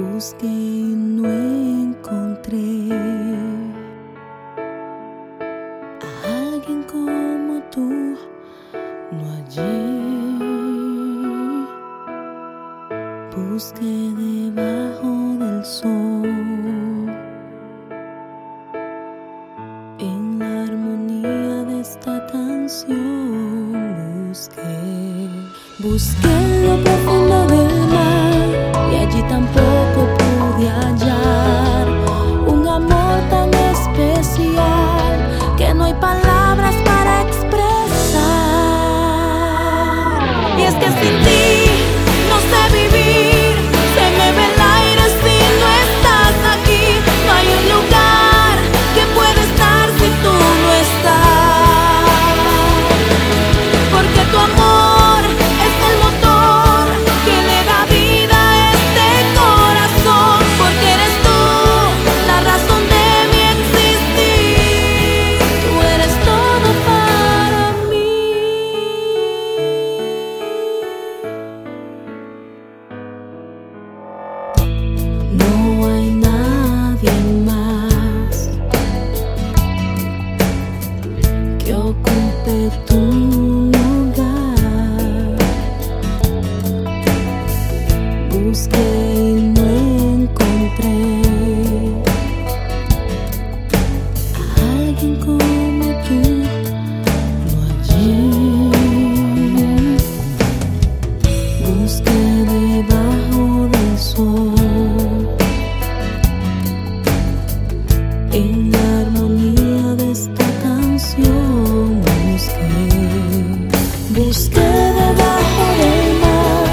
busqué y no encontré. A alguien como tú, no hallé. Busqué debajo del sol, en la armonía de esta canción, busqué, busqué lo profundo de de tu lugar. Busqué Busqué debajo del mar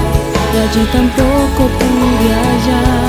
y allí tampoco pude hallar.